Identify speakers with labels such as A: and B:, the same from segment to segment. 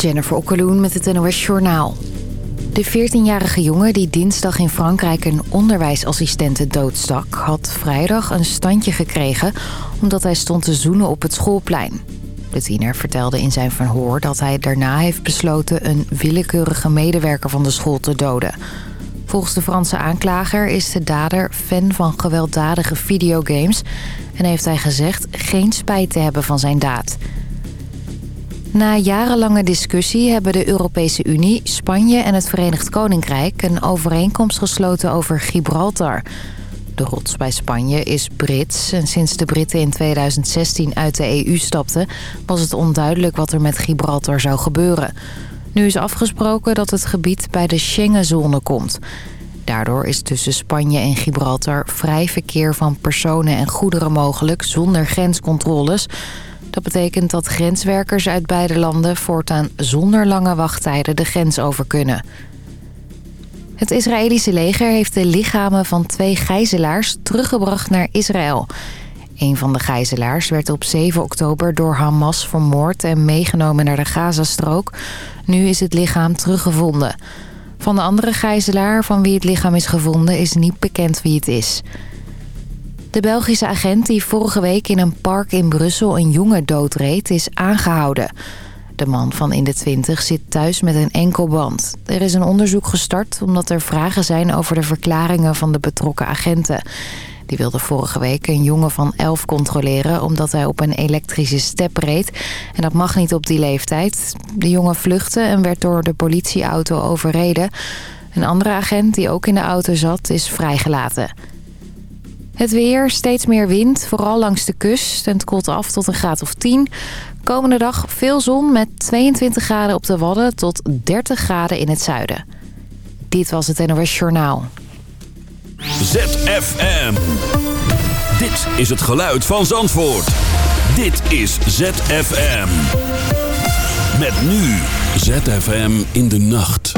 A: Jennifer Okkeloen met het NOS Journaal. De 14-jarige jongen die dinsdag in Frankrijk een onderwijsassistente doodstak... had vrijdag een standje gekregen omdat hij stond te zoenen op het schoolplein. De tiener vertelde in zijn verhoor dat hij daarna heeft besloten... een willekeurige medewerker van de school te doden. Volgens de Franse aanklager is de dader fan van gewelddadige videogames... en heeft hij gezegd geen spijt te hebben van zijn daad... Na jarenlange discussie hebben de Europese Unie, Spanje en het Verenigd Koninkrijk... een overeenkomst gesloten over Gibraltar. De rots bij Spanje is Brits en sinds de Britten in 2016 uit de EU stapten... was het onduidelijk wat er met Gibraltar zou gebeuren. Nu is afgesproken dat het gebied bij de Schengenzone komt... Daardoor is tussen Spanje en Gibraltar vrij verkeer van personen en goederen mogelijk zonder grenscontroles. Dat betekent dat grenswerkers uit beide landen voortaan zonder lange wachttijden de grens over kunnen. Het Israëlische leger heeft de lichamen van twee gijzelaars teruggebracht naar Israël. Een van de gijzelaars werd op 7 oktober door Hamas vermoord en meegenomen naar de Gazastrook. Nu is het lichaam teruggevonden. Van de andere gijzelaar van wie het lichaam is gevonden is niet bekend wie het is. De Belgische agent die vorige week in een park in Brussel een jongen doodreed is aangehouden. De man van in de twintig zit thuis met een enkelband. Er is een onderzoek gestart omdat er vragen zijn over de verklaringen van de betrokken agenten. Die wilde vorige week een jongen van 11 controleren omdat hij op een elektrische step reed. En dat mag niet op die leeftijd. De jongen vluchtte en werd door de politieauto overreden. Een andere agent die ook in de auto zat is vrijgelaten. Het weer, steeds meer wind, vooral langs de kust. En het koelt af tot een graad of 10. Komende dag veel zon met 22 graden op de Wadden tot 30 graden in het zuiden. Dit was het NOS Journaal.
B: ZFM. Dit is het geluid van Zandvoort. Dit is ZFM. Met nu ZFM in de nacht.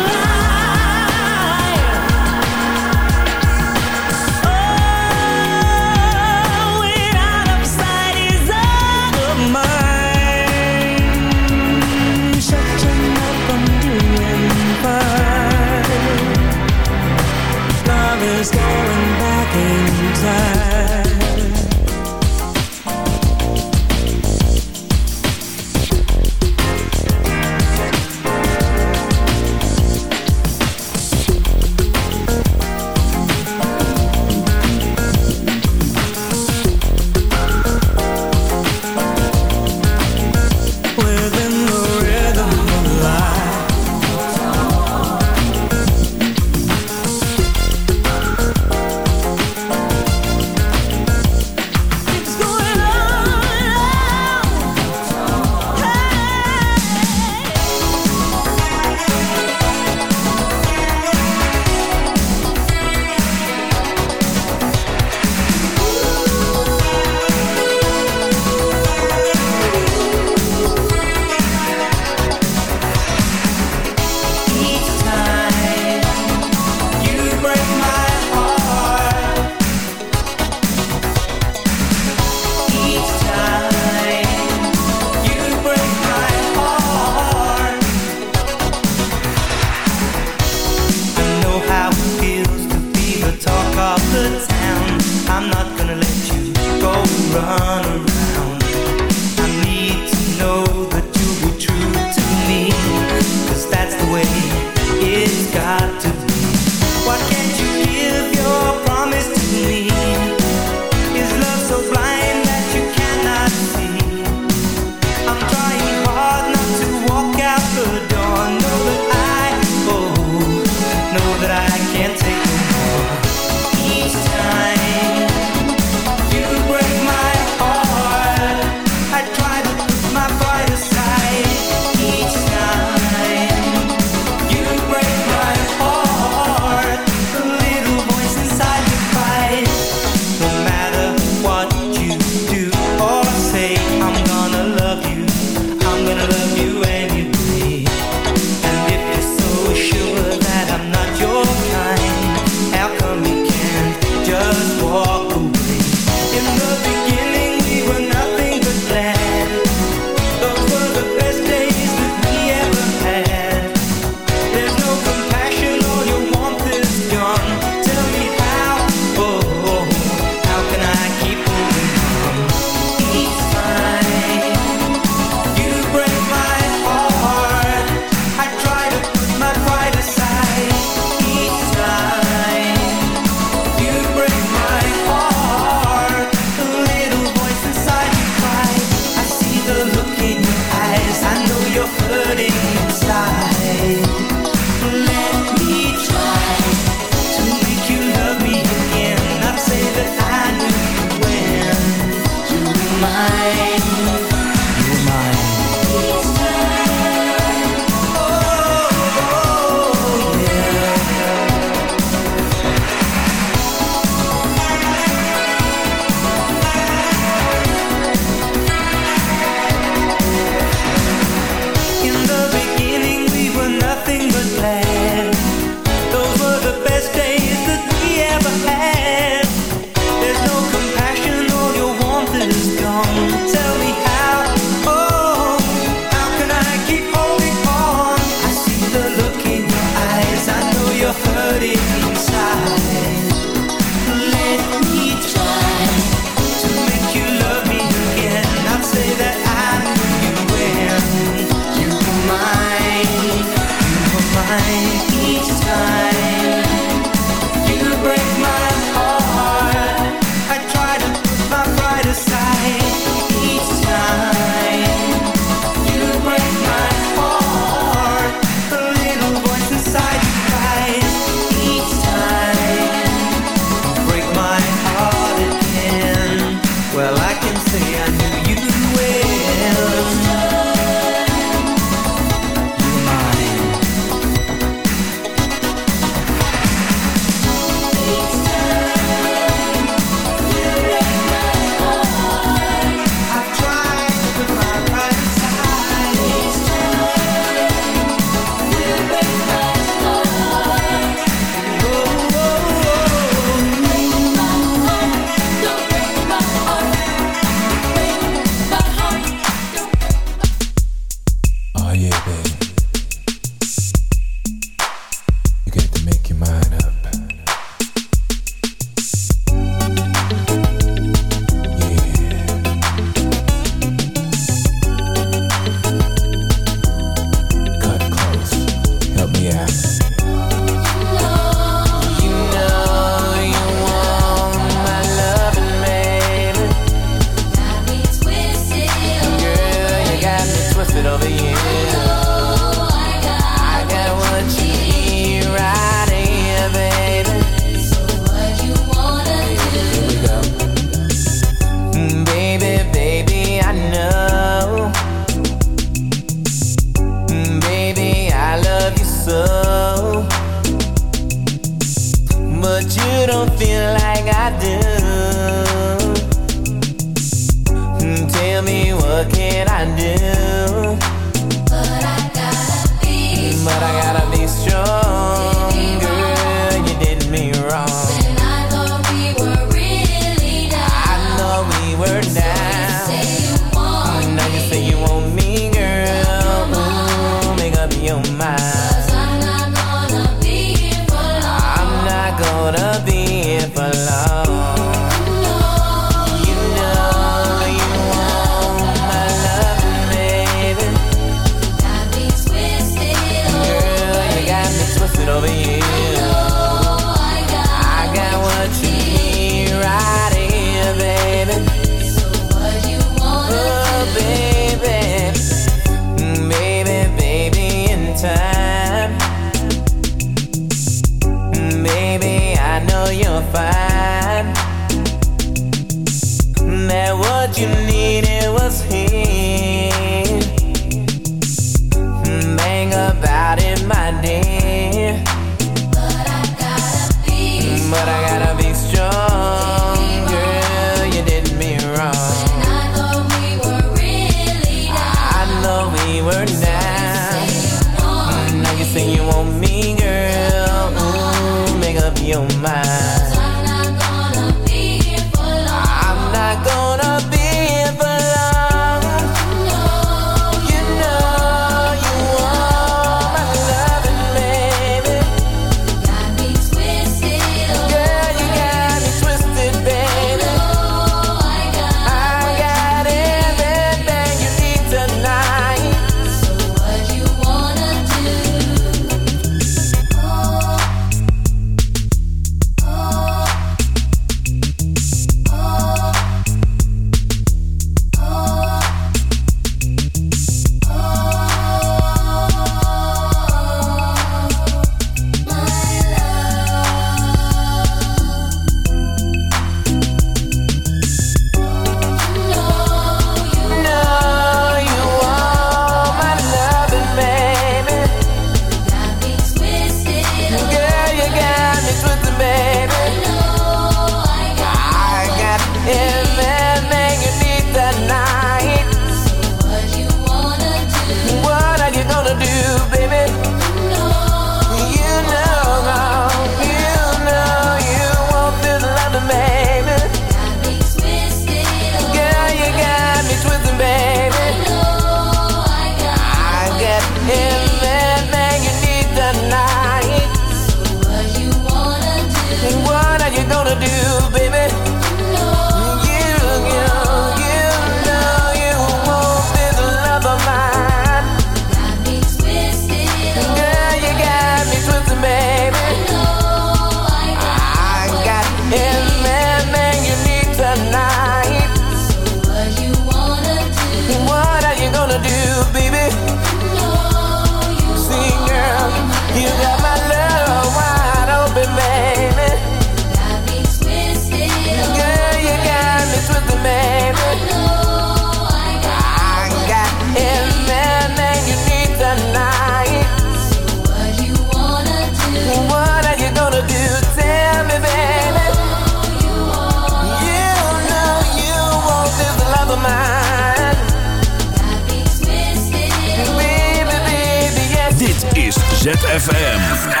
C: Walk,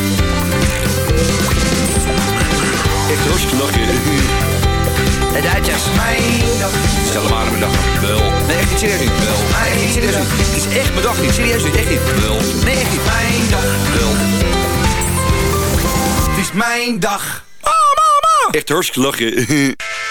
D: Echt hartstikke lachen.
E: De Duitsers.
F: Mijn dag.
D: Stel maar aan mijn dag. Wel.
F: Nee, echt niet serieus niet. Wel. Nee, echt niet serieus niet. Het is echt mijn dag niet. Serieus niet. Echt niet.
D: Wel.
F: Nee, echt niet. Mijn dag.
D: Wel.
F: Het is mijn dag.
D: Echt hartstikke lachen.